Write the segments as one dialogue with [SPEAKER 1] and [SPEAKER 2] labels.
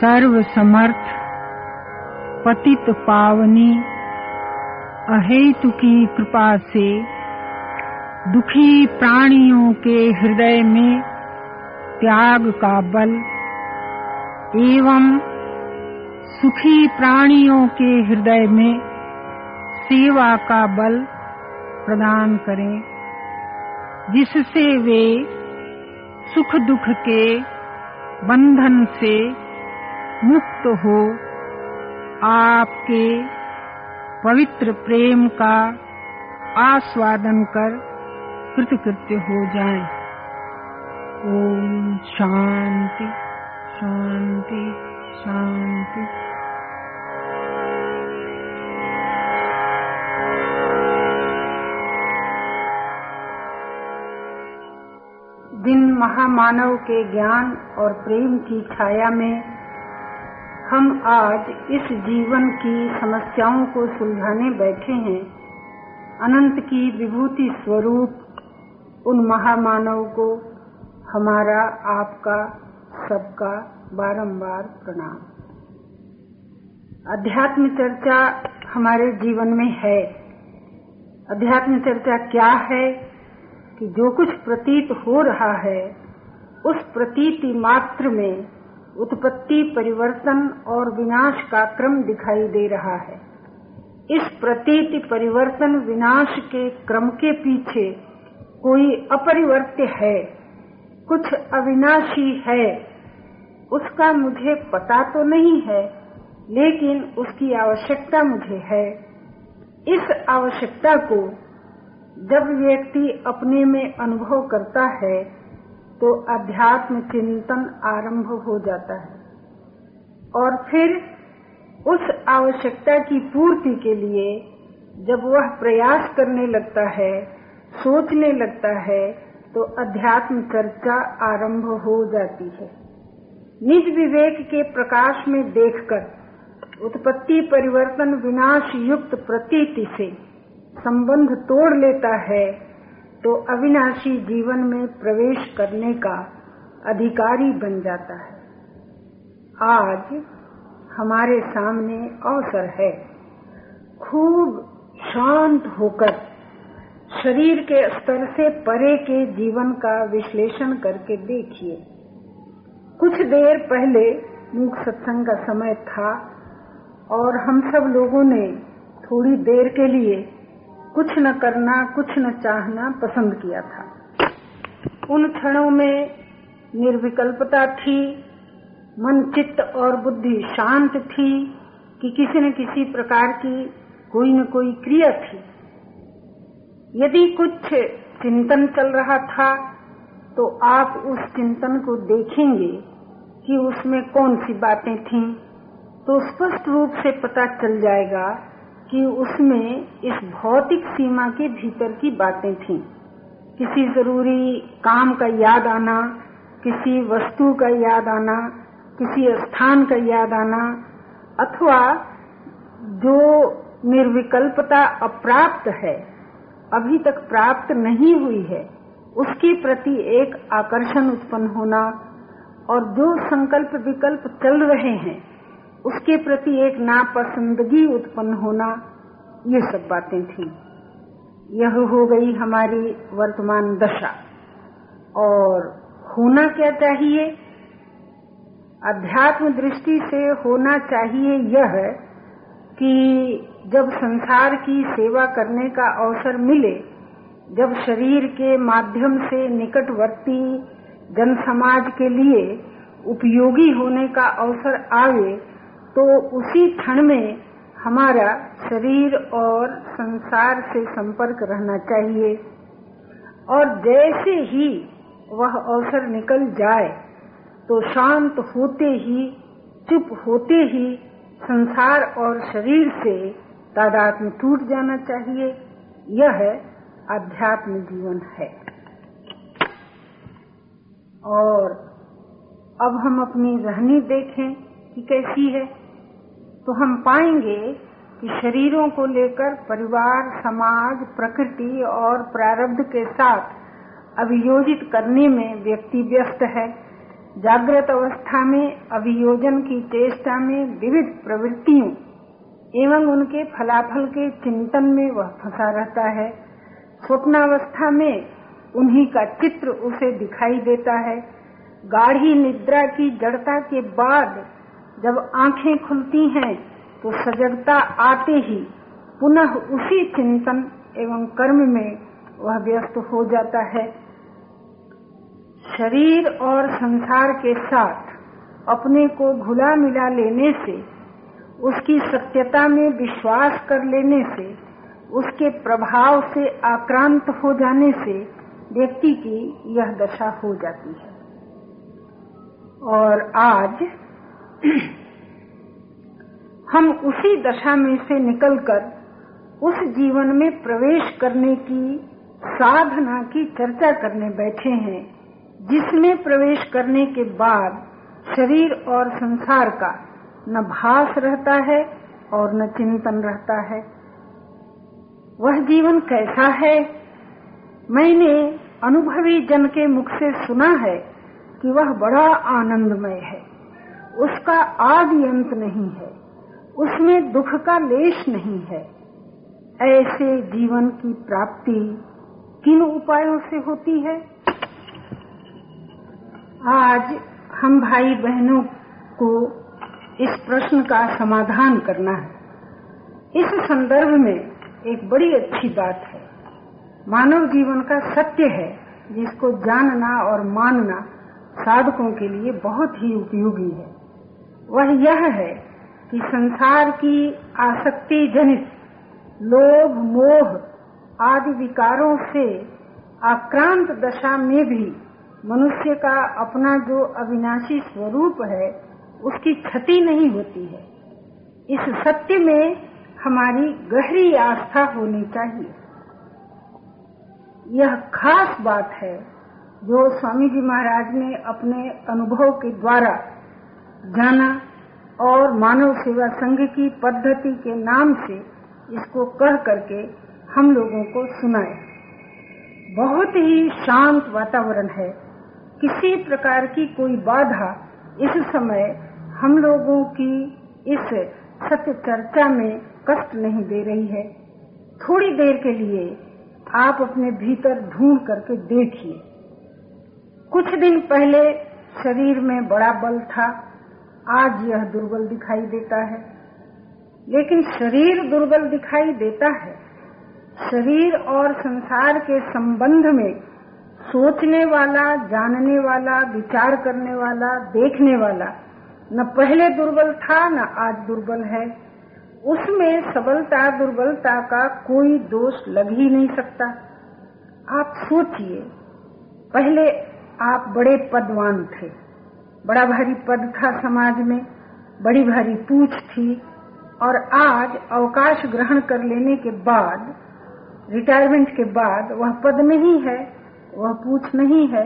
[SPEAKER 1] सर्व समर्थ पतित पावनी, अहेतु की कृपा से दुखी प्राणियों के हृदय में त्याग का बल एवं सुखी प्राणियों के हृदय में सेवा का बल प्रदान करें, जिससे वे सुख दुख के बंधन से मुक्त हो, आपके पवित्र प्रेम का आस्वादन कर कृतकृत्य हो जाएँ। ओम शांति शांति शांति दिन महामानव के ज्ञान और प्रेम की छाया में हम आज इस जीवन की समस्याओं को सुलझाने बैठे हैं। अनंत की विभूति स्वरूप उन महामानव को हमारा आपका, सबका बारंबार प्रणाम। अध्यात्म चर्चा हमारे जीवन में है। अध्यात्म चर्चा क्या है कि जो कुछ प्रतीत हो रहा है, उस प्रतीति मात्र में उत्पत्ति, परिवर्तन और विनाश का क्रम दिखाई दे रहा है। इस प्रतीति परिवर्तन, विनाश के क्रम के पीछे कोई अपरिवर्त्य है, कुछ अविनाशी है, उसका मुझे पता तो नहीं है, लेकिन उसकी आवश्यकता मुझे है। इस आवश्यकता को जब व्यक्ति अपने में अनुभव करता है तो अध्यात्म चिंतन आरंभ हो जाता है और फिर उस आवश्यकता की पूर्ति के लिए जब वह प्रयास करने लगता है, सोचने लगता है तो अध्यात्म चर्चा आरंभ हो जाती है। निज विवेक के प्रकाश में देखकर उत्पत्ति परिवर्तन विनाश युक्त प्रतीति से संबंध तोड़ लेता है तो अविनाशी जीवन में प्रवेश करने का अधिकारी बन जाता है। आज हमारे सामने अवसर है। खूब शांत होकर, शरीर के स्तर से परे के जीवन का विश्लेषण करके देखिए। कुछ देर पहले मूक सत्संग का समय था और हम सब लोगों ने थोड़ी देर के लिए कुछ न करना कुछ न चाहना पसंद किया था। उन क्षणों में निर्विकल्पता थी मन चित्त और बुद्धि शांत थी कि किसी न किसी प्रकार की कोई न कोई क्रिया थी। यदि कुछ चिंतन चल रहा था तो आप उस चिंतन को देखेंगे कि उसमें कौन सी बातें थीं, तो स्पष्ट रूप से पता चल जाएगा कि उसमें इस भौतिक सीमा के भीतर की बातें थीं। किसी ज़रूरी काम का याद आना, किसी वस्तु का याद आना, किसी स्थान का याद आना, अथवा जो निर्विकल्पता अप्राप्त है, अभी तक प्राप्त नहीं हुई है, उसके प्रति एक आकर्षण उत्पन्न होना और जो संकल्प विकल्प चल रहे हैं उसके प्रति एक नापसंदगी उत्पन्न होना, ये सब बातें थी। यह हो गई हमारी वर्तमान दशा। और होना क्या चाहिए? अध्यात्म दृष्टि से होना चाहिए यह कि जब संसार की सेवा करने का अवसर मिले, जब शरीर के माध्यम से निकटवर्ती जन समाज के लिए उपयोगी होने का अवसर आवे तो उसी क्षण में हमारा शरीर और संसार से संपर्क रहना चाहिए। और जैसे ही वह अवसर निकल जाए तो शांत होते ही, चुप होते ही संसार और शरीर से तादात्म टूट जाना चाहिए। यह अध्यात्म जीवन है। और अब हम अपनी रहनी देखें कि कैसी है। तो हम पाएँगे कि शरीरों को लेकर परिवार, समाज, प्रकृति और प्रारब्ध के साथ अभियोजित करने में व्यक्ति व्यस्त है। जागृत अवस्था में, अभियोजन की चेष्टा में विविध प्रवृत्तियों एवं उनके फलाफल के चिंतन में वह फंसा रहता है। स्वप्नावस्था में उन्हीं का चित्र उसे दिखाई देता है। गाढ़ी निद्रा की जड़ता के बाद जब आँखें खुलती हैं तो सजगता आते ही पुनः उसी चिंतन एवं कर्म में वह व्यस्त हो जाता है। शरीर और संसार के साथ अपने को घुला मिला लेने से, उसकी सत्यता में विश्वास कर लेने से, उसके प्रभाव से आक्रांत हो जाने से व्यक्ति की यह दशा हो जाती है। और आज हम उसी दशा में से निकलकर उस जीवन में प्रवेश करने की साधना की चर्चा करने बैठे हैं, जिसमें प्रवेश करने के बाद शरीर और संसार का न भास रहता है और न चिंतन रहता है। वह जीवन कैसा है? मैंने अनुभवी जन के मुख से सुना है कि वह बड़ा आनंदमय है। उसका आदि अंत नहीं है। उसमें दुख का लेश नहीं है। ऐसे जीवन की प्राप्ति किन उपायों से होती है? आज हम भाई बहनों को इस प्रश्न का समाधान करना है। इस संदर्भ में एक बड़ी अच्छी बात है। मानव जीवन का सत्य है, जिसको जानना और मानना साधकों के लिए बहुत ही उपयोगी है। वह यह है कि संसार की आसक्ति जनित लोभ, मोह आदि विकारों से आक्रांत दशा में भी मनुष्य का अपना जो अविनाशी स्वरूप है, उसकी क्षति नहीं होती है। इस सत्य में हमारी गहरी आस्था होनी चाहिए। यह खास बात है जो स्वामी जी महाराज ने अपने अनुभव के द्वारा जाना और मानव सेवा संघ की पद्धति के नाम से इसको कह करके हम लोगों को सुनाए। बहुत ही शांत वातावरण है। किसी प्रकार की कोई बाधा इस समय हम लोगों की इस सत्य चर्चा में कष्ट नहीं दे रही है। थोड़ी देर के लिए आप अपने भीतर ढूंढ करके देखिए। कुछ दिन पहले शरीर में बड़ा बल था। आज यह दुर्बल दिखाई देता है। लेकिन शरीर दुर्बल दिखाई देता है। शरीर और संसार के संबंध में सोचने वाला, जानने वाला, विचार करने वाला, देखने वाला, न पहले दुर्बल था, न आज दुर्बल है। उसमें सबलता, दुर्बलता का कोई दोष लग ही नहीं सकता। आप सोचिए, पहले आप बड़े पदवान थे। बड़ा भारी पद था समाज में, बड़ी भारी पूछ थी, और आज अवकाश ग्रहण कर लेने के बाद रिटायरमेंट के बाद वह पद नहीं है, वह पूछ नहीं है।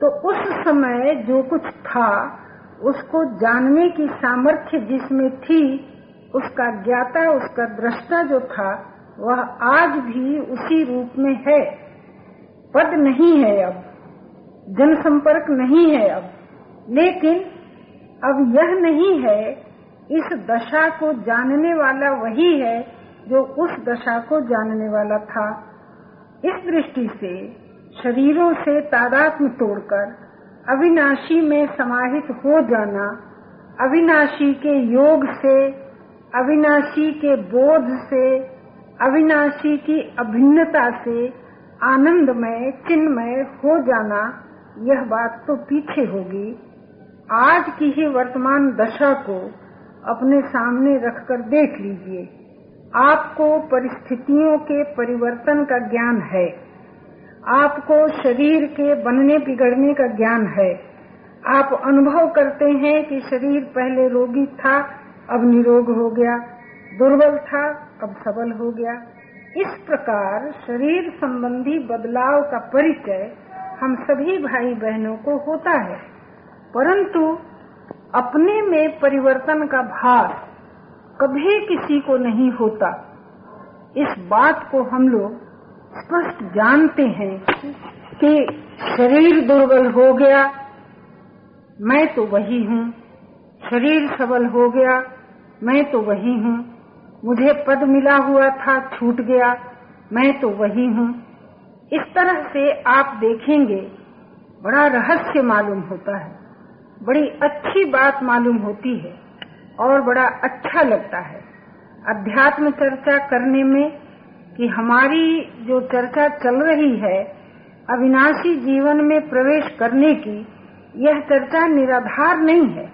[SPEAKER 1] तो उस समय जो कुछ था, उसको जानने की सामर्थ्य जिसमें थी, उसका ज्ञाता, उसका दृष्टा जो था, वह आज भी उसी रूप में है। पद नहीं है अब, जनसंपर्क नहीं है अब। लेकिन अब यह नहीं है, इस दशा को जानने वाला वही है जो उस दशा को जानने वाला था। इस दृष्टि से, शरीरों से तादात्म तोड़कर, अविनाशी में समाहित हो जाना, अविनाशी के योग से, अविनाशी के बोध से, अविनाशी की अभिन्नता से आनंदमय, चिन्मय हो जाना, यह बात तो पीछे होगी। आज की ही वर्तमान दशा को अपने सामने रखकर देख लीजिए। आपको परिस्थितियों के परिवर्तन का ज्ञान है। आपको शरीर के बनने बिगड़ने का ज्ञान है। आप अनुभव करते हैं कि शरीर पहले रोगी था, अब निरोग हो गया, दुर्बल था, अब सबल हो गया। इस प्रकार शरीर संबंधी बदलाव का परिचय हम सभी भाई बहनों को होता है। परंतु अपने में परिवर्तन का भार कभी किसी को नहीं होता। इस बात को हम लोग स्पष्ट जानते हैं कि शरीर दुर्बल हो गया, मैं तो वही हूँ। शरीर सबल हो गया, मैं तो वही हूँ। मुझे पद मिला हुआ था, छूट गया, मैं तो वही हूँ। इस तरह से आप देखेंगे, बड़ा रहस्य मालूम होता है। बड़ी अच्छी बात मालूम होती है और बड़ा अच्छा लगता है। अध्यात्म चर्चा करने में कि हमारी जो चर्चा चल रही है, अविनाशी जीवन में प्रवेश करने की, यह चर्चा निराधार नहीं है।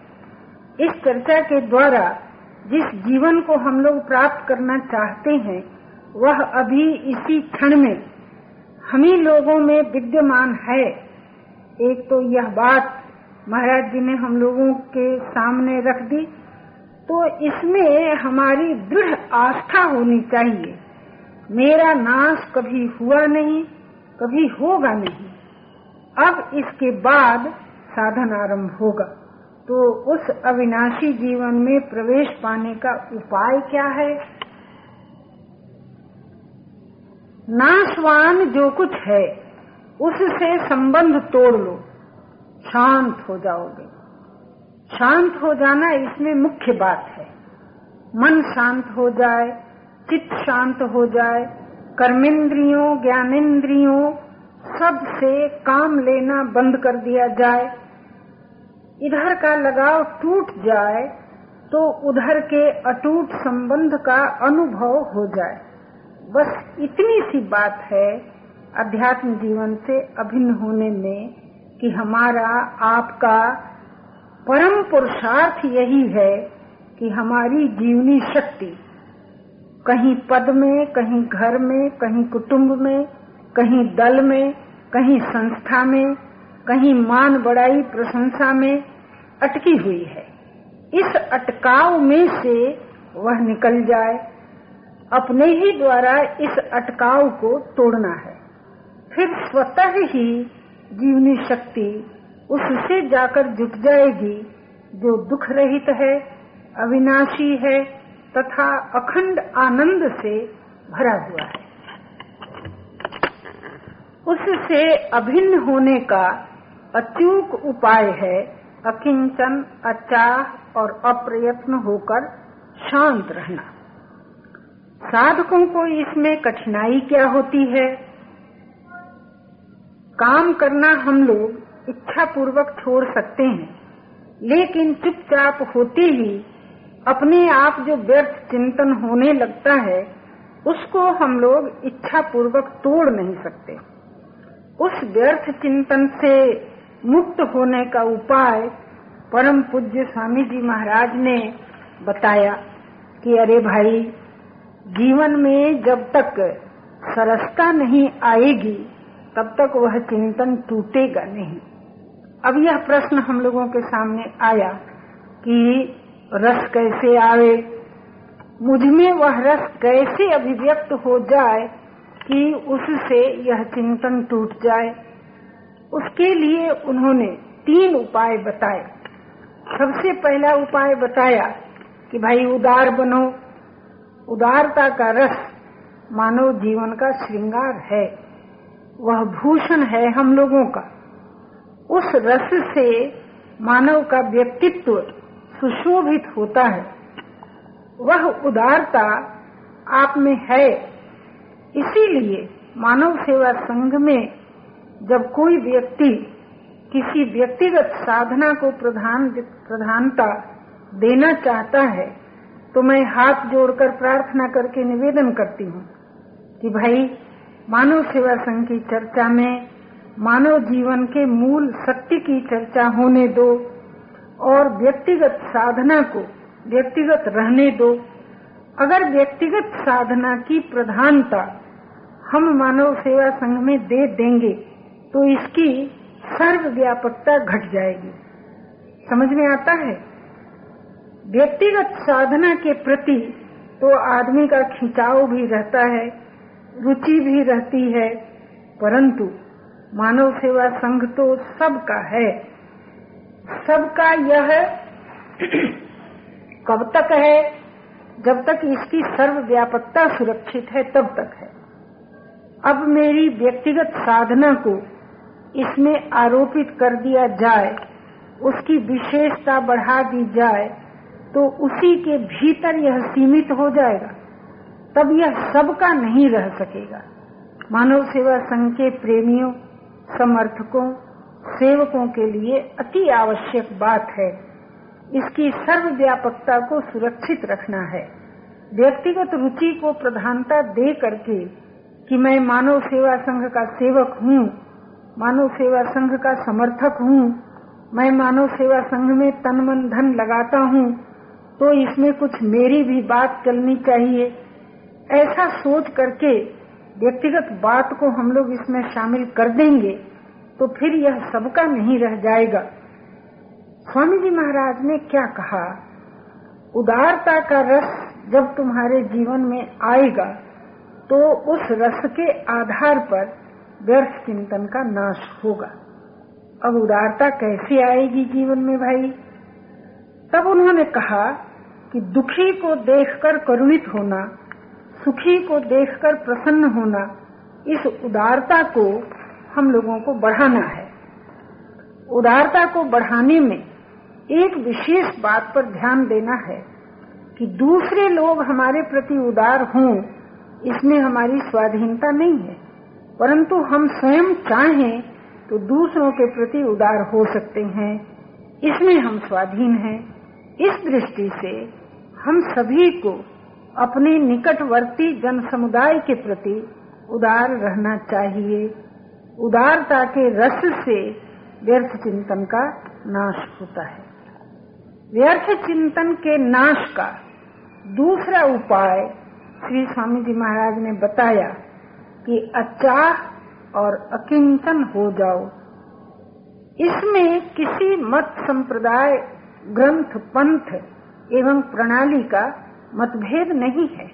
[SPEAKER 1] इस चर्चा के द्वारा जिस जीवन को हम लोग प्राप्त करना चाहते हैं, वह अभी इसी क्षण में। हम ही लोगों में विद्यमान है। एक तो यह बात महाराज जी ने हम लोगों के सामने रख दी। तो इसमें हमारी दृढ़ आस्था होनी चाहिए। मेरा नाश कभी हुआ नहीं, कभी होगा नहीं। अब इसके बाद साधन आरंभ होगा। तो उस अविनाशी जीवन में प्रवेश पाने का उपाय क्या है? नाशवान जो कुछ है, उससे संबंध तोड़ लो। शांत हो जाओगे। शांत हो जाना इसमें मुख्य बात है। मन शांत हो जाए, चित्त शांत हो जाए, कर्मेंद्रियों ज्ञानेन्द्रियों सबसे काम लेना बंद कर दिया जाए। इधर का लगाव टूट जाए तो उधर के अटूट संबंध का अनुभव हो जाए। बस इतनी सी बात है, अध्यात्म जीवन से अभिन्न होने में। कि हमारा आपका परम पुरुषार्थ यही है कि हमारी जीवनी शक्ति कहीं पद में, कहीं घर में, कहीं कुटुंब में, कहीं दल में, कहीं संस्था में, कहीं मान बड़ाई प्रशंसा में अटकी हुई है। इस अटकाव में से वह निकल जाए। अपने ही द्वारा इस अटकाव को तोड़ना है। फिर स्वतः ही जीवनी शक्ति उससे जाकर जुट जाएगी, जो दुख रहित है, अविनाशी है, तथा अखंड आनंद से भरा हुआ है। उससे अभिन्न होने का अचूक उपाय है अकिंचन, अचाह और अप्रयत्न होकर शांत रहना। साधकों को इसमें कठिनाई क्या होती है? काम करना हम लोग इच्छा पूर्वक छोड़ सकते हैं। लेकिन चुपचाप होते ही अपने आप जो व्यर्थ चिंतन होने लगता है, उसको हम लोग इच्छा पूर्वक तोड़ नहीं सकते। उस व्यर्थ चिंतन से मुक्त होने का उपाय परम पूज्य स्वामी जी महाराज ने बताया कि अरे भाई, जीवन में जब तक सरसता नहीं आएगी तब तक वह चिंतन टूटेगा नहीं। अब यह प्रश्न हम लोगों के सामने आया कि रस कैसे आवे मुझमें वह रस कैसे अभिव्यक्त हो जाए कि उससे यह चिंतन टूट जाए? उसके लिए उन्होंने तीन उपाय बताए। सबसे पहला उपाय बताया कि भाई उदार बनो। उदारता का रस मानव जीवन का श्रृंगार है। वह भूषण है हम लोगों का। उस रस से मानव का व्यक्तित्व सुशोभित होता है। वह उदारता आप में है। इसीलिए मानव सेवा संघ में जब कोई व्यक्ति किसी व्यक्तिगत साधना को प्रधान प्रधानता देना चाहता है तो मैं हाथ जोड़कर प्रार्थना करके निवेदन करती हूँ कि भाई मानव सेवा संघ की चर्चा में, मानव जीवन के मूल सत्य की चर्चा होने दो और व्यक्तिगत साधना को व्यक्तिगत रहने दो। अगर व्यक्तिगत साधना की प्रधानता हम मानव सेवा संघ में दे देंगे तो इसकी सर्व व्यापकता घट जाएगी। समझ में आता है? व्यक्तिगत साधना के प्रति तो आदमी का खिंचाव भी रहता है। रुचि भी रहती है, परंतु मानव सेवा संघ तो सबका है। सबका यह कब तक है? जब तक इसकी सर्वव्यापकता सुरक्षित है, तब तक है। अब मेरी व्यक्तिगत साधना को इसमें आरोपित कर दिया जाए, उसकी विशेषता बढ़ा दी जाए तो उसी के भीतर यह सीमित हो जाएगा। तब यह सबका नहीं रह सकेगा। मानव सेवा संघ के प्रेमियों, समर्थकों, सेवकों के लिए अति आवश्यक बात है। इसकी सर्वव्यापकता को सुरक्षित रखना है। व्यक्तिगत रुचि को प्रधानता दे करके कि मैं मानव सेवा संघ का सेवक हूँ, मानव सेवा संघ का समर्थक हूँ, मैं मानव सेवा संघ में तन मन धन लगाता हूँ तो इसमें कुछ मेरी भी बात चलनी चाहिए। ऐसा सोच करके व्यक्तिगत बात को हम लोग इसमें शामिल कर देंगे तो फिर यह सबका नहीं रह जाएगा। स्वामी जी महाराज ने क्या कहा? उदारता का रस जब तुम्हारे जीवन में आएगा तो उस रस के आधार पर व्यर्थ चिंतन का नाश होगा। अब उदारता कैसे आएगी जीवन में भाई? तब उन्होंने कहा कि दुखी को देखकर करुणित होना सुखी को देखकर प्रसन्न होना, इस उदारता को हम लोगों को बढ़ाना है। उदारता को बढ़ाने में एक विशेष बात पर ध्यान देना है कि दूसरे लोग हमारे प्रति उदार हों, इसमें हमारी स्वाधीनता नहीं है। परंतु हम स्वयं चाहें तो दूसरों के प्रति उदार हो सकते हैं, इसमें हम स्वाधीन हैं। इस दृष्टि से हम सभी को अपने निकटवर्ती जन समुदाय के प्रति उदार रहना चाहिए। उदारता के रस से व्यर्थ चिंतन का नाश होता है। व्यर्थ चिंतन के नाश का दूसरा उपाय श्री स्वामी जी महाराज ने बताया कि अचाह और अकिंचन हो जाओ। इसमें किसी मत संप्रदाय, ग्रंथ, पंथ एवं प्रणाली का मतभेद नहीं है।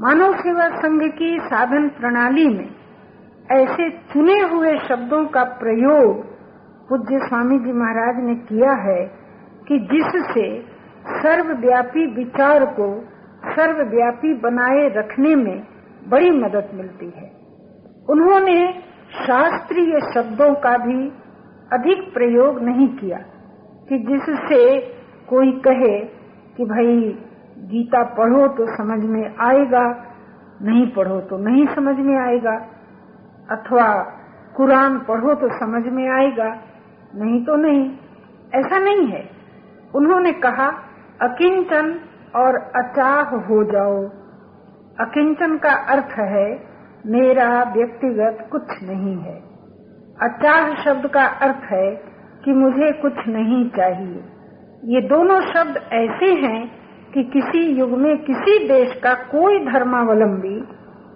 [SPEAKER 1] मानव सेवा संघ की साधन प्रणाली में ऐसे चुने हुए शब्दों का प्रयोग पूज्य स्वामी जी महाराज ने किया है कि जिससे सर्वव्यापी विचार को सर्वव्यापी बनाए रखने में बड़ी मदद मिलती है। उन्होंने शास्त्रीय शब्दों का भी अधिक प्रयोग नहीं किया कि जिससे कोई कहे कि भाई गीता पढ़ो तो समझ में आएगा, नहीं पढ़ो तो नहीं समझ में आएगा, अथवा कुरान पढ़ो तो समझ में आएगा, नहीं तो नहीं। ऐसा नहीं है। उन्होंने कहा, अकिंचन और अचाह हो जाओ। अकिंचन का अर्थ है, मेरा व्यक्तिगत कुछ नहीं है। अचाह शब्द का अर्थ है कि मुझे कुछ नहीं चाहिए। ये दोनों शब्द ऐसे हैं कि किसी युग में किसी देश का कोई धर्मावलंबी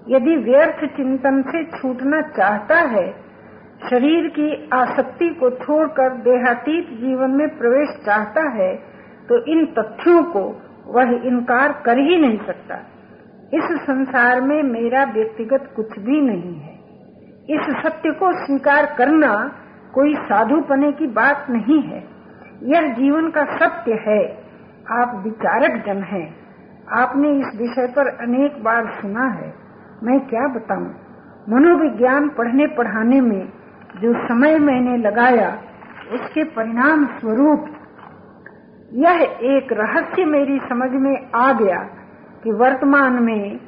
[SPEAKER 1] यदि व्यर्थ चिंतन से छूटना चाहता है, शरीर की आसक्ति को छोड़कर देहातीत जीवन में प्रवेश चाहता है तो इन तथ्यों को वह इनकार कर ही नहीं सकता। इस संसार में मेरा व्यक्तिगत कुछ भी नहीं है। इस सत्य को स्वीकार करना कोई साधुपने की बात नहीं है। यह जीवन का सत्य है। आप विचारक जन हैं। आपने इस विषय पर अनेक बार सुना है। मैं क्या बताऊँ? मनोविज्ञान पढ़ने पढ़ाने में जो समय मैंने लगाया, उसके परिणाम स्वरूप यह एक रहस्य मेरी समझ में आ गया कि वर्तमान में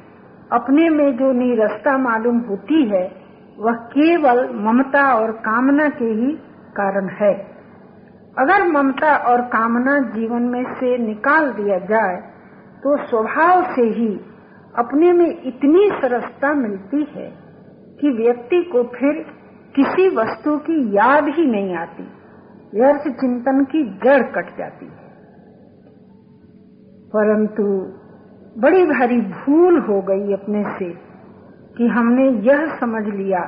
[SPEAKER 1] अपने में जो निरस्ता मालूम होती है, वह केवल ममता और कामना के ही कारण है। अगर ममता और कामना जीवन में से निकाल दिया जाए तो स्वभाव से ही अपने में इतनी सरसता मिलती है कि व्यक्ति को फिर किसी वस्तु की याद ही नहीं आती। व्यर्थ चिंतन की जड़ कट जाती है। परंतु बड़ी भारी भूल हो गई अपने से कि हमने यह समझ लिया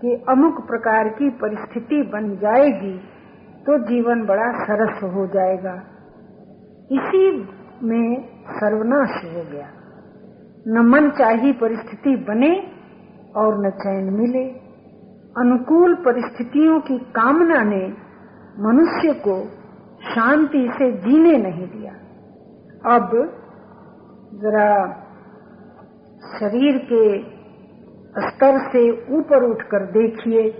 [SPEAKER 1] कि अमुक प्रकार की परिस्थिति बन जाएगी तो जीवन बड़ा सरस हो जाएगा। इसी में सर्वनाश हो गया। न मन चाहिए परिस्थिति बने और न चैन मिले। अनुकूल परिस्थितियों की कामना ने मनुष्य को शांति से जीने नहीं दिया। अब जरा शरीर के स्तर से ऊपर उठकर देखिए।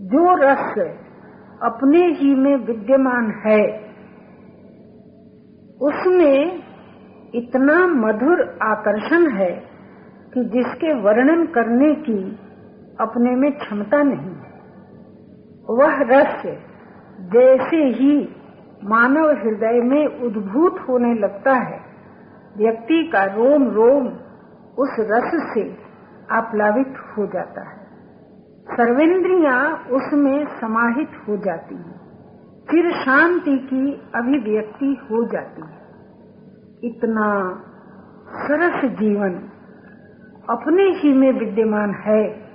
[SPEAKER 1] जो रस अपने ही में विद्यमान है। उसमें इतना मधुर आकर्षण है कि जिसके वर्णन करने की अपने में क्षमता नहीं है। वह रस जैसे ही मानव हृदय में उद्भूत होने लगता है, व्यक्ति का रोम रोम उस रस से आप्लावित हो जाता है। सर्वेंद्रिया उसमें समाहित हो जाती है। फिर शांति की अभिव्यक्ति हो जाती है। इतना सरस जीवन अपने ही में विद्यमान है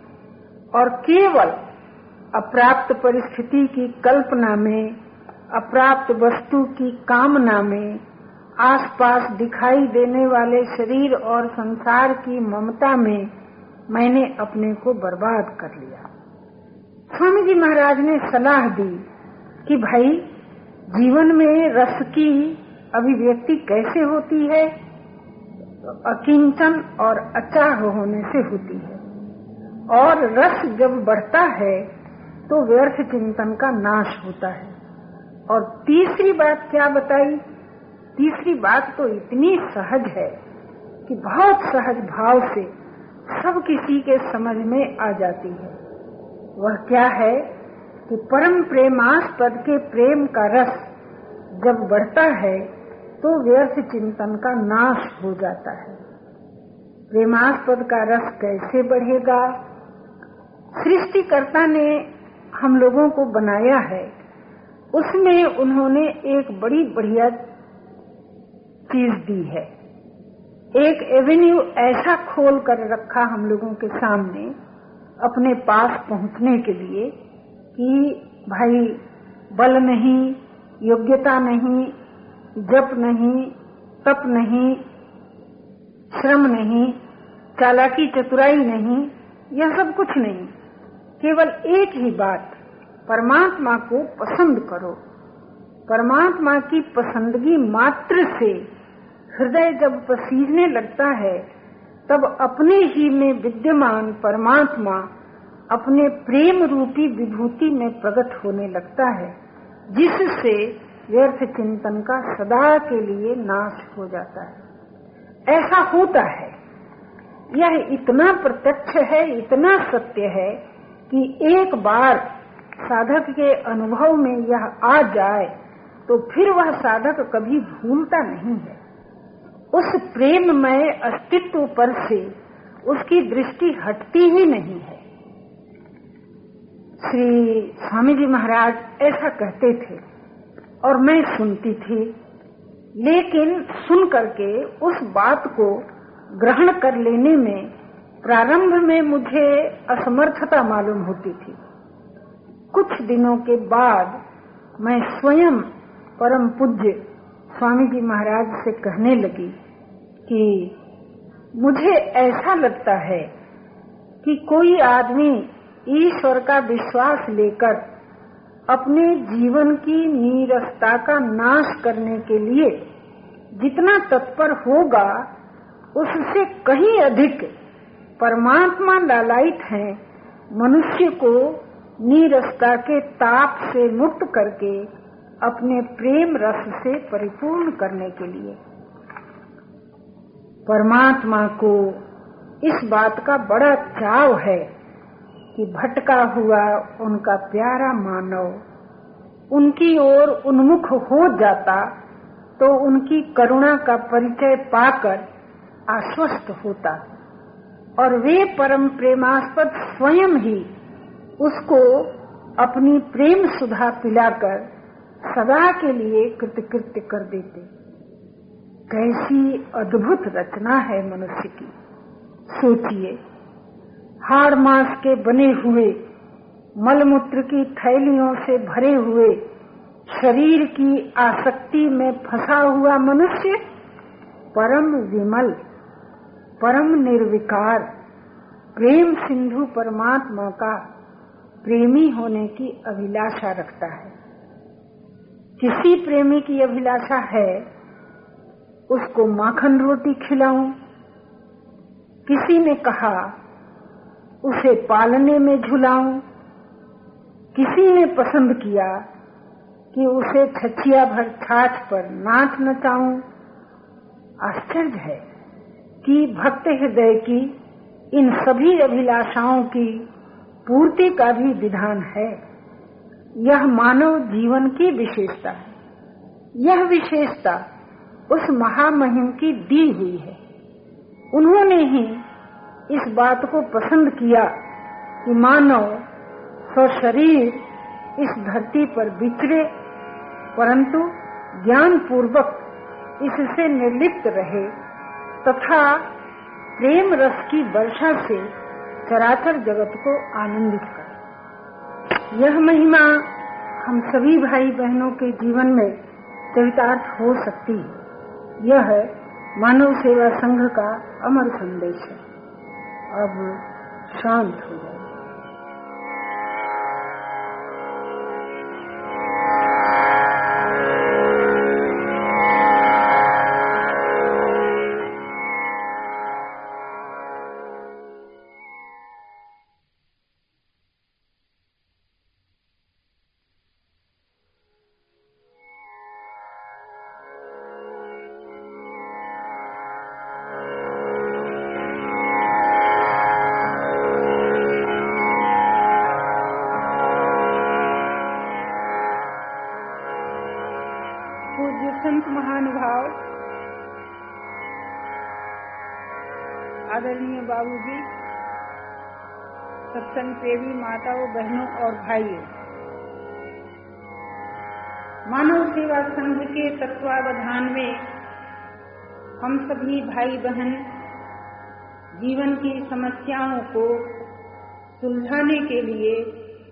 [SPEAKER 1] और केवल अप्राप्त परिस्थिति की कल्पना में, अप्राप्त वस्तु की कामना में, आसपास दिखाई देने वाले शरीर और संसार की ममता में मैंने अपने को बर्बाद कर लिया। स्वामी जी महाराज ने सलाह दी कि भाई, जीवन में रस की अभिव्यक्ति कैसे होती है? अकिंचन और अचाह होने से होती है। और रस जब बढ़ता है तो व्यर्थ चिंतन का नाश होता है। और तीसरी बात क्या बताई? तीसरी बात तो इतनी सहज है कि बहुत सहज भाव से सब किसी के समझ में आ जाती है। वह क्या है कि परम प्रेमास्पद के प्रेम का रस जब बढ़ता है तो व्यर्थ चिंतन का नाश हो जाता है। प्रेमास्पद का रस कैसे बढ़ेगा? सृष्टिकर्ता ने हम लोगों को बनाया है। उसमें उन्होंने एक बड़ी बढ़िया चीज़ दी है। एक एवेन्यू ऐसा खोल कर रखा हम लोगों के सामने अपने पास पहुँचने के लिए कि भाई, बल नहीं, योग्यता नहीं, जप नहीं, तप नहीं, श्रम नहीं, चालाकी चतुराई नहीं, यह सब कुछ नहीं। केवल एक ही बात, परमात्मा को पसंद करो। परमात्मा की पसंदगी मात्र से हृदय जब पसीजने लगता है, तब अपने ही में विद्यमान परमात्मा अपने प्रेम रूपी विभूति में प्रकट होने लगता है, जिससे व्यर्थ चिंतन का सदा के लिए नाश हो जाता है। ऐसा होता है। यह इतना प्रत्यक्ष है, इतना सत्य है कि एक बार साधक के अनुभव में यह आ जाए तो फिर वह साधक कभी भूलता नहीं है। उस प्रेममय अस्तित्व पर से उसकी दृष्टि हटती ही नहीं है। श्री स्वामी जी महाराज ऐसा कहते थे और मैं सुनती थी, लेकिन सुन करके उस बात को ग्रहण कर लेने में प्रारंभ में मुझे असमर्थता मालूम होती थी। कुछ दिनों के बाद मैं स्वयं परम पूज्य स्वामी जी महाराज से कहने लगी कि मुझे ऐसा लगता है कि कोई आदमी ईश्वर का विश्वास लेकर अपने जीवन की नीरसता का नाश करने के लिए जितना तत्पर होगा, उससे कहीं अधिक परमात्मा लालायित है, मनुष्य को नीरसता के ताप से मुक्त करके अपने प्रेम रस से परिपूर्ण करने के लिए। परमात्मा को इस बात का बड़ा चाव है कि भटका हुआ उनका प्यारा मानव उनकी ओर उन्मुख हो जाता तो उनकी करुणा का परिचय पाकर आश्वस्त होता और वे परम प्रेमास्पद स्वयं ही उसको अपनी प्रेम सुधा पिलाकर सदा के लिए कृतकृत्य कर देते। कैसी अद्भुत रचना है मनुष्य की। सोचिए, हाड़ मांस के बने हुए, मलमूत्र की थैलियों से भरे हुए, शरीर की आसक्ति में फंसा हुआ मनुष्य, परम विमल, परम निर्विकार, प्रेम सिंधु परमात्मा का प्रेमी होने की अभिलाषा रखता है। किसी प्रेमी की अभिलाषा है उसको माखन रोटी खिलाऊं। किसी ने कहा, उसे पालने में झुलाऊं। किसी ने पसंद किया कि उसे छछिया भर छाछ पर नाच नचाऊं। आश्चर्य है कि भक्त हृदय की इन सभी अभिलाषाओं की पूर्ति का भी विधान है। यह मानव जीवन की विशेषता है। यह विशेषता उस महामहिम की दी हुई है। उन्होंने ही इस बात को पसंद किया कि मानव स्वशरीर इस धरती पर विचरे परंतु ज्ञान पूर्वक इससे निर्लिप्त रहे तथा प्रेम रस की वर्षा से चराचर जगत को आनंदित करे। यह महिमा हम सभी भाई बहनों के जीवन में चरितार्थ हो सकती है। यह है मानव सेवा संघ का अमर संदेश है। अब शांत हो जाए महानुभाव आदरणीय बाबूजी, सत्संग प्रेमी माताओं, बहनों और भाइयों, मानव सेवा संघ के तत्वावधान में हम सभी भाई बहन जीवन की समस्याओं को सुलझाने के लिए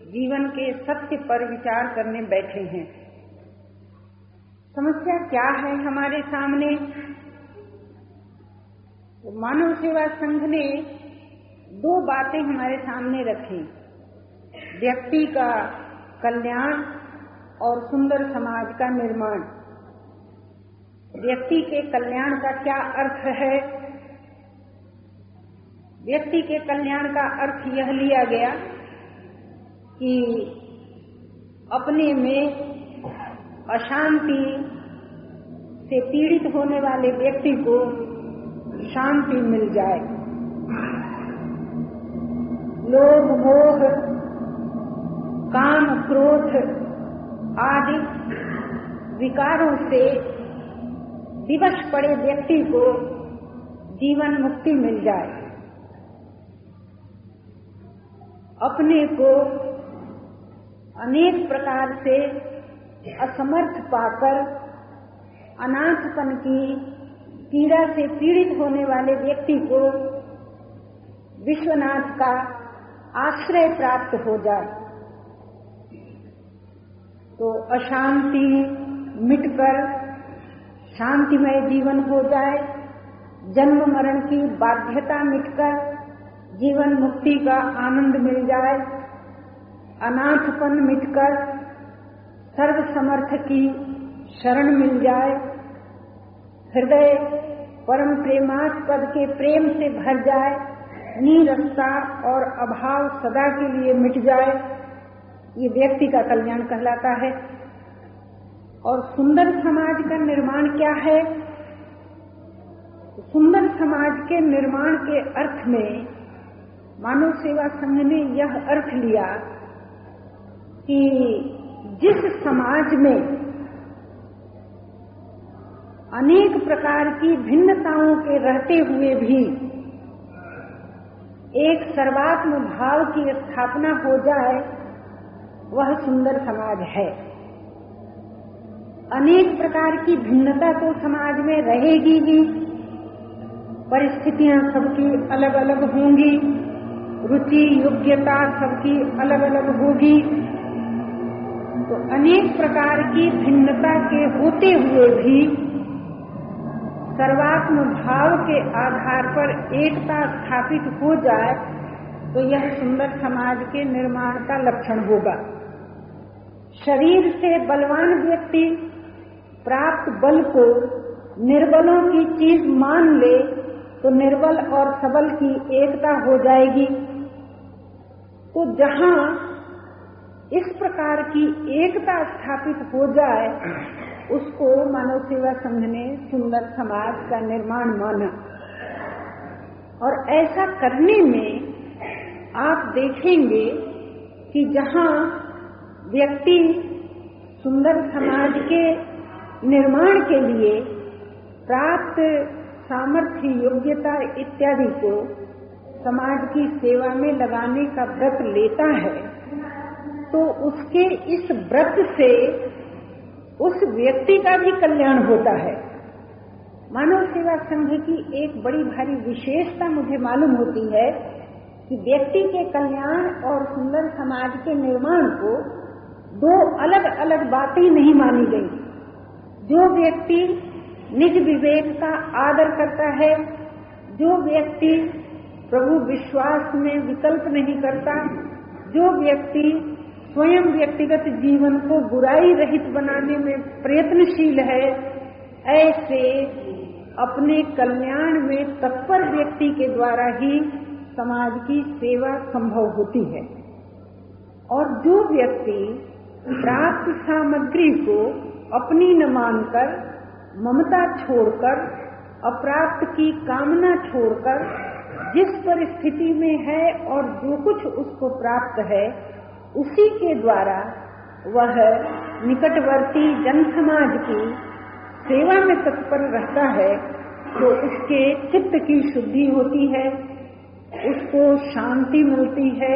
[SPEAKER 1] जीवन के सत्य पर विचार करने बैठे हैं। समस्या क्या है हमारे सामने? तो मानव सेवा संघ ने दो बातें हमारे सामने रखी। व्यक्ति का कल्याण और सुंदर समाज का निर्माण। व्यक्ति के कल्याण का क्या अर्थ है? व्यक्ति के कल्याण का अर्थ यह लिया गया कि अपने में अशांति से पीड़ित होने वाले व्यक्ति को शांति मिल जाए। लोभ, मोह, काम, क्रोध आदि विकारों से दिवस पड़े व्यक्ति को जीवन मुक्ति मिल जाए। अपने को अनेक प्रकार से असमर्थ पाकर अनाथपन की पीड़ा से पीड़ित होने वाले व्यक्ति को विश्वनाथ का आश्रय प्राप्त हो जाए। तो अशांति मिटकर शांतिमय जीवन हो जाए। जन्म मरण की बाध्यता मिटकर जीवन मुक्ति का आनंद मिल जाए। अनाथपन मिटकर सर्व समर्थ की शरण मिल जाए। हृदय परम प्रेमास्पद के प्रेम से भर जाए। नीरसता और अभाव सदा के लिए मिट जाए। ये व्यक्ति का कल्याण कहलाता है। और सुंदर समाज का निर्माण क्या है? सुंदर समाज के निर्माण के अर्थ में मानव सेवा संघ ने यह अर्थ लिया कि जिस समाज में अनेक प्रकार की भिन्नताओं के रहते हुए भी एक सर्वात्म भाव की स्थापना हो जाए, वह सुंदर समाज है। अनेक प्रकार की भिन्नता तो समाज में रहेगी ही परिस्थितियाँ सबकी अलग अलग होंगी, रुचि, योग्यता सबकी अलग अलग होगी। तो अनेक प्रकार की भिन्नता के होते हुए भी सर्वात्म भाव के आधार पर एकता स्थापित हो जाए तो यह सुंदर समाज के निर्माण का लक्षण होगा। शरीर से बलवान व्यक्ति प्राप्त बल को निर्बलों की चीज़ मान ले तो निर्बल और सबल की एकता हो जाएगी। तो जहाँ इस प्रकार की एकता स्थापित हो जाए, उसको मानव सेवा संघ ने सुंदर समाज का निर्माण माना। और ऐसा करने में आप देखेंगे कि जहाँ व्यक्ति सुंदर समाज के निर्माण के लिए प्राप्त सामर्थ्य, योग्यता इत्यादि को समाज की सेवा में लगाने का व्रत लेता है। तो उसके इस व्रत से उस व्यक्ति का भी कल्याण होता है। मानव सेवा संघ की एक बड़ी भारी विशेषता मुझे मालूम होती है कि व्यक्ति के कल्याण और सुंदर समाज के निर्माण को दो अलग अलग बातें नहीं मानी गई। जो व्यक्ति निज विवेक का आदर करता है, जो व्यक्ति प्रभु विश्वास में विकल्प नहीं करता, जो व्यक्ति स्वयं व्यक्तिगत जीवन को बुराई रहित बनाने में प्रयत्नशील है, ऐसे अपने कल्याण में तत्पर व्यक्ति के द्वारा ही समाज की सेवा संभव होती है। और जो व्यक्ति प्राप्त सामग्री को अपनी न मानकर, ममता छोड़कर, अप्राप्त की कामना छोड़कर, जिस परिस्थिति में है और जो कुछ उसको प्राप्त है उसी के द्वारा वह निकटवर्ती जन समाज की सेवा में तत्पर रहता है तो उसके चित्त की शुद्धि होती है, उसको शांति मिलती है,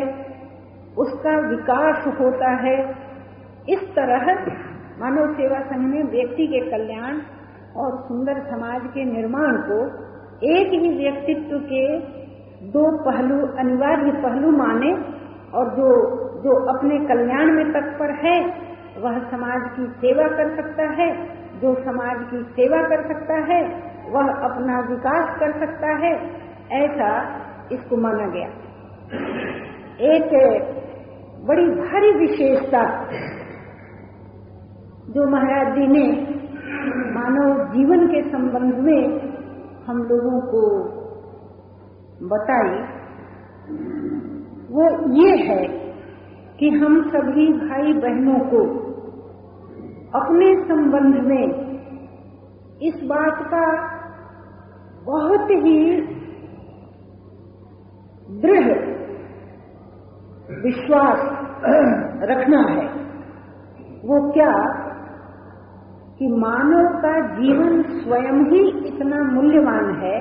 [SPEAKER 1] उसका विकास होता है। इस तरह मानव सेवा संघ में व्यक्ति के कल्याण और सुंदर समाज के निर्माण को एक ही व्यक्तित्व के दो पहलू, अनिवार्य पहलू माने और जो जो अपने कल्याण में तत्पर है, वह समाज की सेवा कर सकता है। जो समाज की सेवा कर सकता है, वह अपना विकास कर सकता है। ऐसा इसको माना गया। एक बड़ी भारी विशेषता जो महाराज जी ने मानव जीवन के संबंध में हम लोगों को बताई वो ये है कि हम सभी भाई बहनों को अपने संबंध में इस बात का बहुत ही दृढ़ विश्वास रखना है। वो क्या कि मानव का जीवन स्वयं ही इतना मूल्यवान है,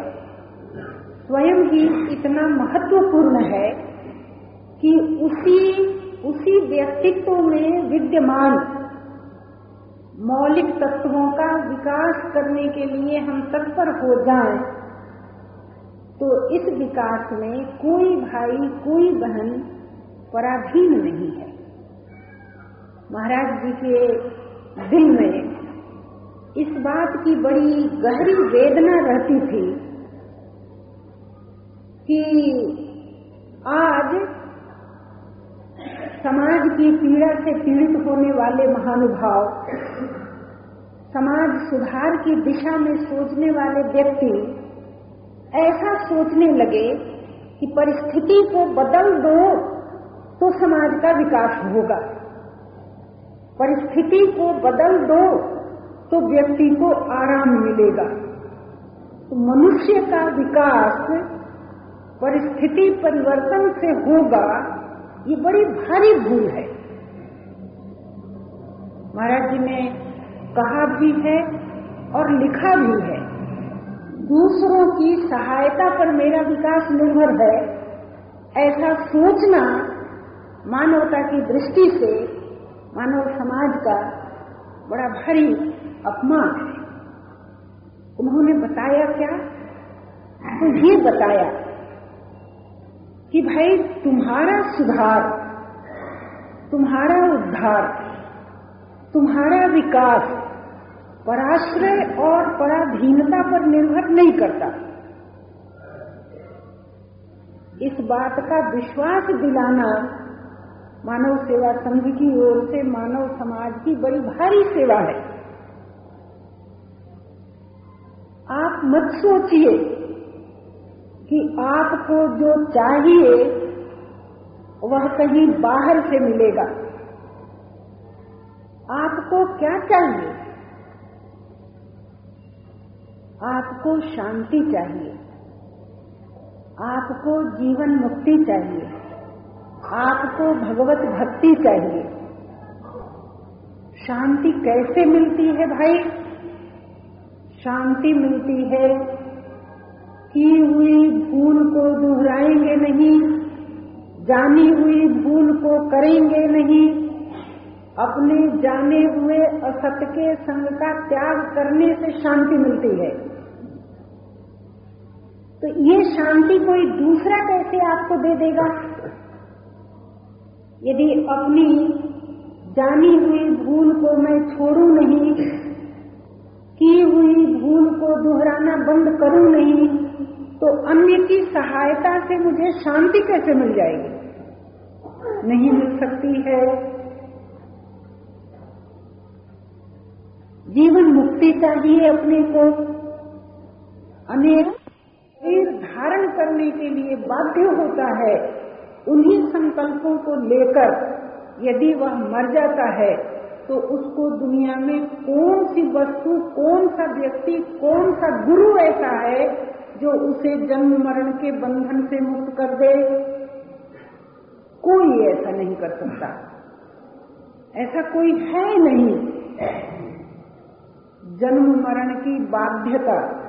[SPEAKER 1] स्वयं ही इतना महत्वपूर्ण है कि उसी उसी व्यक्तित्व में विद्यमान मौलिक तत्वों का विकास करने के लिए हम तत्पर हो जाएँ तो इस विकास में कोई भाई, कोई बहन पराधीन नहीं है। महाराज जी के दिल में इस बात की बड़ी गहरी वेदना रहती थी कि आज समाज की पीड़ा से पीड़ित होने वाले महानुभाव, समाज सुधार की दिशा में सोचने वाले व्यक्ति ऐसा सोचने लगे कि परिस्थिति को बदल दो तो समाज का विकास होगा। परिस्थिति को बदल दो तो व्यक्ति को आराम मिलेगा। तो मनुष्य का विकास परिस्थिति परिवर्तन से होगा ये बड़ी भारी भूल है। महाराज जी ने कहा भी है और लिखा भी है, दूसरों की सहायता पर मेरा विकास निर्भर है। ऐसा सोचना मानवता की दृष्टि से मानव समाज का बड़ा भारी अपमान है। उन्होंने बताया क्या? तो ये बताया कि भाई तुम्हारा सुधार, तुम्हारा उद्धार, तुम्हारा विकास पराश्रय और पराधीनता पर निर्भर नहीं करता। इस बात का विश्वास दिलाना मानव सेवा संघ की ओर से मानव समाज की बड़ी भारी सेवा है। आप मत सोचिए कि आपको जो चाहिए, वह कहीं बाहर से मिलेगा। आपको क्या चाहिए? आपको शांति चाहिए। आपको जीवन मुक्ति चाहिए। आपको भगवत भक्ति चाहिए। शांति कैसे मिलती है भाई? शांति मिलती है की हुई भूल को दोहराएँगे नहीं, जानी हुई भूल को करेंगे नहीं, अपने जाने हुए असत के संग का त्याग करने से शांति मिलती है। तो ये शांति कोई दूसरा कैसे आपको दे देगा? यदि अपनी जानी हुई भूल को मैं छोड़ू नहीं, की हुई भूल को दोहराना बंद करूँ नहीं तो अन्य की सहायता से मुझे शांति कैसे मिल जाएगी? नहीं मिल सकती है। जीवन मुक्ति चाहिए अपने को। अनेक शरीर धारण करने के लिए बाध्य होता है। उन्हीं संकल्पों को लेकर यदि वह मर जाता है तो उसको दुनिया में कौन सी वस्तु, कौन सा व्यक्ति, कौन सा गुरु ऐसा है जो उसे जन्म मरण के बंधन से मुक्त कर दे, कोई ऐसा नहीं कर सकता। ऐसा कोई है नहीं। जन्म मरण की बाध्यता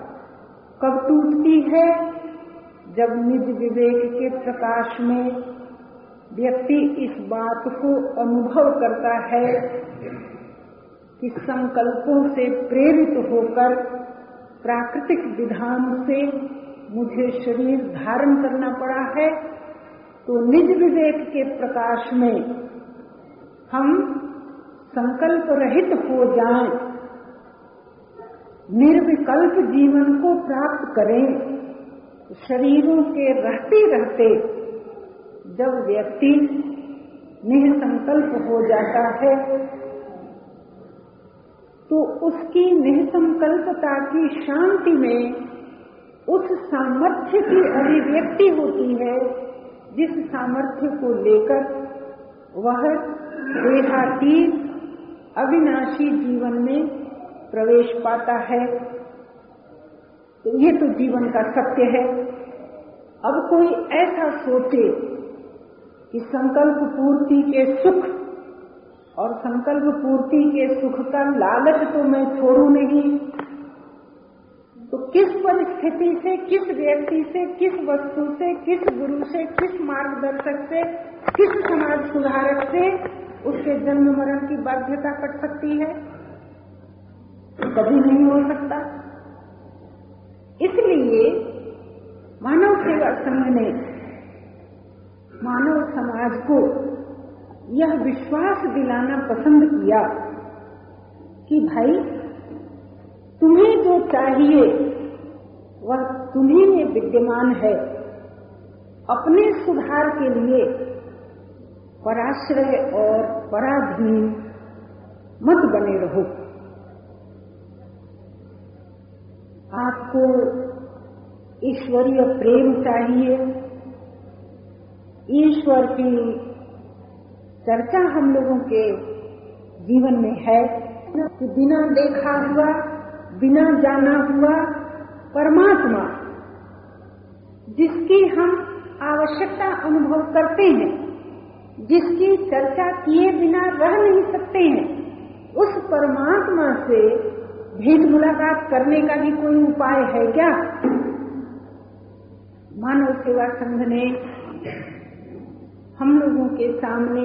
[SPEAKER 1] कब टूटती है? जब निज विवेक के प्रकाश में व्यक्ति इस बात को अनुभव करता है कि संकल्पों से प्रेरित होकर प्राकृतिक विधान से मुझे शरीर धारण करना पड़ा है तो निज विवेक के प्रकाश में हम संकल्प रहित हो जाएँ, निर्विकल्प जीवन को प्राप्त करें शरीरों के रहते रहते जब व्यक्ति निसंकल्प हो जाता है तो उसकी निसंकल्पता की शांति में उस सामर्थ्य की अभिव्यक्ति होती है, जिस सामर्थ्य को लेकर वह देहातीत अविनाशी जीवन में प्रवेश पाता है। तो ये तो जीवन का सत्य है। अब कोई ऐसा सोचे कि संकल्प पूर्ति के सुख और संकल्प पूर्ति के सुख का लालच तो मैं छोड़ू नहीं। तो किस परिस्थिति से, किस व्यक्ति से, किस वस्तु से, किस गुरु से, किस मार्गदर्शक से, किस समाज सुधारक से उसके जन्म मरण की बाध्यता कट सकती है? कभी नहीं हो सकता। इसलिए मानव सेवा संघ ने मानव समाज को यह विश्वास दिलाना पसंद किया कि भाई, तुम्हें जो चाहिए, वह तुम्हें में विद्यमान है। अपने सुधार के लिए पराश्रय और पराधीन मत बने रहो। आपको ईश्वरीय प्रेम चाहिए। ईश्वर की चर्चा हम लोगों के जीवन में है कि बिना देखा हुआ, बिना जाना हुआ परमात्मा, जिसकी हम आवश्यकता अनुभव करते हैं, जिसकी चर्चा किए बिना रह नहीं सकते हैं, उस परमात्मा से भेंट मुलाकात करने का भी कोई उपाय है क्या? मानव सेवा संघ ने हम लोगों के सामने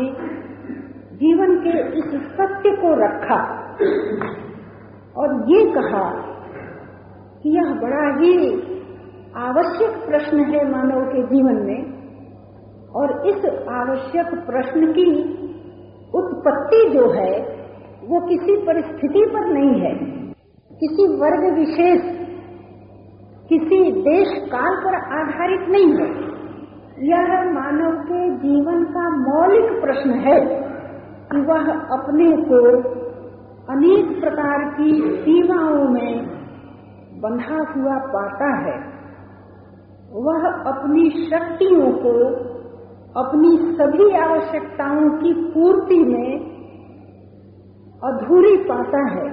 [SPEAKER 1] जीवन के इस सत्य को रखा और ये कहा कि यह बड़ा ही आवश्यक प्रश्न है मानव के जीवन में और इस आवश्यक प्रश्न की उत्पत्ति जो है, वो किसी परिस्थिति पर नहीं है। किसी वर्ग विशेष, किसी देश काल पर आधारित नहीं है। यह मानव के जीवन का मौलिक प्रश्न है कि वह अपने को अनेक प्रकार की सीमाओं में बंधा हुआ पाता है। वह अपनी शक्तियों को, अपनी सभी आवश्यकताओं की पूर्ति में अधूरी पाता है।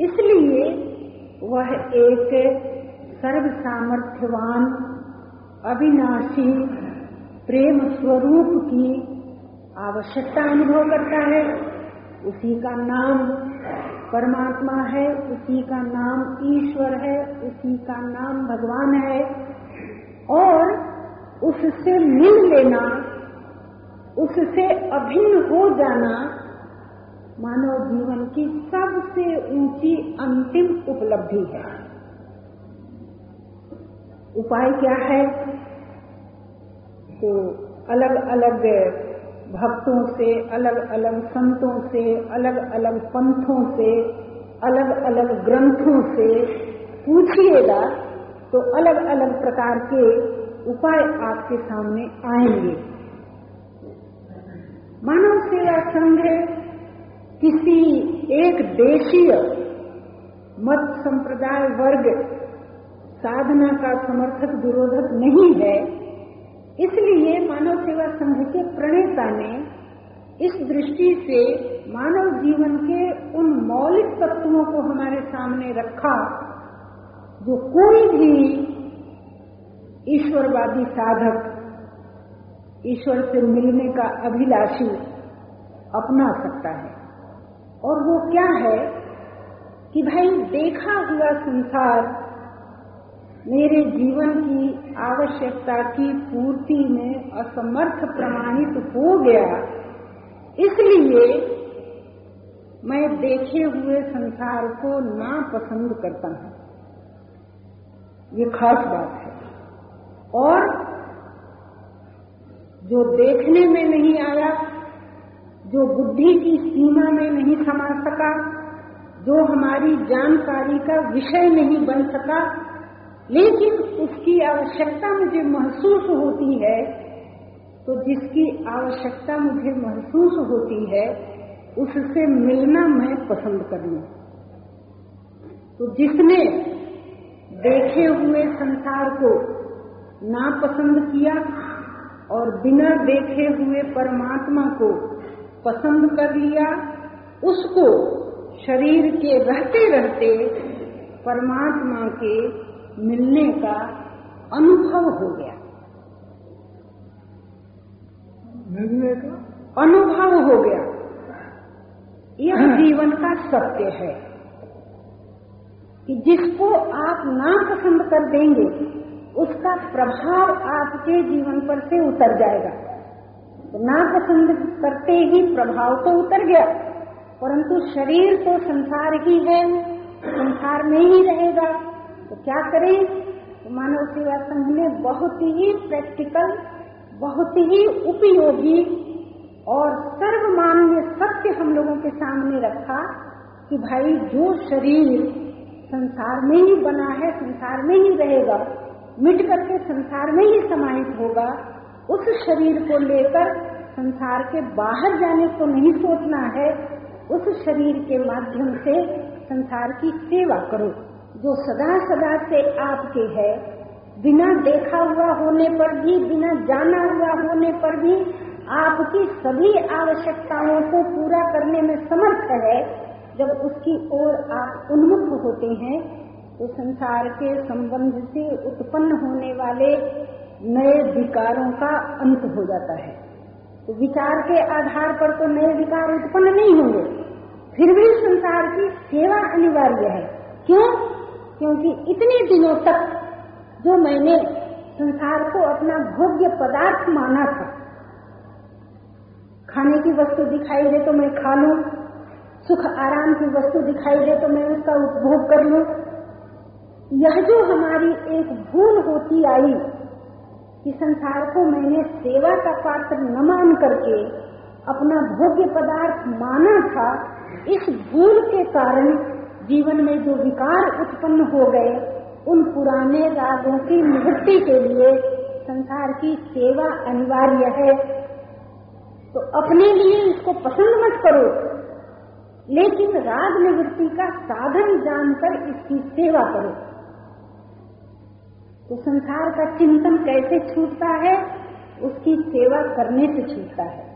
[SPEAKER 1] इसलिए वह एक सर्व सामर्थ्यवान अविनाशी प्रेम स्वरूप की आवश्यकता अनुभव करता है। उसी का नाम परमात्मा है, उसी का नाम ईश्वर है, उसी का नाम भगवान है। और उससे मिल लेना, उससे अभिन्न हो जाना मानव जीवन की सबसे ऊँची अंतिम उपलब्धि है। उपाय क्या है? तो अलग अलग भक्तों से, अलग अलग संतों से, अलग अलग पंथों से, अलग अलग ग्रंथों से पूछिएगा तो अलग अलग प्रकार के उपाय आपके सामने आएँगे। मानव सेवा संघ किसी एक देशीय मत संप्रदाय वर्ग साधना का समर्थक विरोधक नहीं है। इसलिए मानव सेवा संघ के प्रणेता ने इस दृष्टि से मानव जीवन के उन मौलिक तत्वों को हमारे सामने रखा, जो कोई भी ईश्वरवादी साधक, ईश्वर से मिलने का अभिलाषी अपना सकता है। और वो क्या है कि भाई देखा हुआ संसार मेरे जीवन की आवश्यकता की पूर्ति में असमर्थ प्रमाणित हो गया। इसलिए मैं देखे हुए संसार को ना पसंद करता हूँ। ये खास बात है। और जो देखने में नहीं आया, जो बुद्धि की सीमा में नहीं समा सका, जो हमारी जानकारी का विषय नहीं बन सका लेकिन उसकी आवश्यकता मुझे महसूस होती है तो जिसकी आवश्यकता मुझे महसूस होती है, उससे मिलना मैं पसंद कर। लू तो जिसने देखे हुए संसार को ना पसंद किया और बिना देखे हुए परमात्मा को पसंद कर लिया, उसको शरीर के रहते रहते परमात्मा के मिलने का अनुभव हो गया।
[SPEAKER 2] मिलने का?
[SPEAKER 1] अनुभव हो गया। यह जीवन का सत्य है कि जिसको आप नापसंद कर देंगे उसका प्रभाव आपके जीवन पर से उतर जाएगा। तो नापसंद करते ही प्रभाव तो उतर गया परंतु शरीर तो संसार ही है संसार में ही रहेगा। तो क्या करें? तो मानव सेवा संघ ने बहुत ही प्रैक्टिकल बहुत ही उपयोगी और सर्वमान्य सत्य हम लोगों के सामने रखा कि भाई, जो शरीर संसार में ही बना है, संसार में ही रहेगा, मिट करके संसार में ही समाहित होगा, उस शरीर को लेकर संसार के बाहर जाने को नहीं सोचना है, उस शरीर के माध्यम से संसार की सेवा करो। जो सदा सदा से आपके है, बिना देखा हुआ होने पर भी, बिना जाना हुआ होने पर भी आपकी सभी आवश्यकताओं को पूरा करने में समर्थ है। जब उसकी ओर आप उन्मुख होते हैं तो संसार के संबंध से उत्पन्न होने वाले नए विकारों का अंत हो जाता है। तो विचार के आधार पर तो नए विकार उत्पन्न नहीं होंगे, फिर भी संसार की सेवा अनिवार्य है। क्यों? क्योंकि इतने दिनों तक जो मैंने संसार को अपना भोग्य पदार्थ माना था, खाने की वस्तु दिखाई दे तो मैं खा लू, सुख आराम की वस्तु दिखाई दे तो मैं उसका उपभोग कर लू। यह जो हमारी एक भूल होती आई कि संसार को मैंने सेवा का पात्र न मान करके अपना भोग्य पदार्थ माना था, इस भूल के कारण जीवन में जो विकार उत्पन्न हो गए, उन पुराने रागों की निवृत्ति के लिए संसार की सेवा अनिवार्य है। तो अपने लिए इसको पसंद मत करो। लेकिन राग निवृत्ति का साधन जानकर इसकी सेवा करो। तो संसार का चिंतन कैसे छूटता है, उसकी सेवा करने से छूटता है।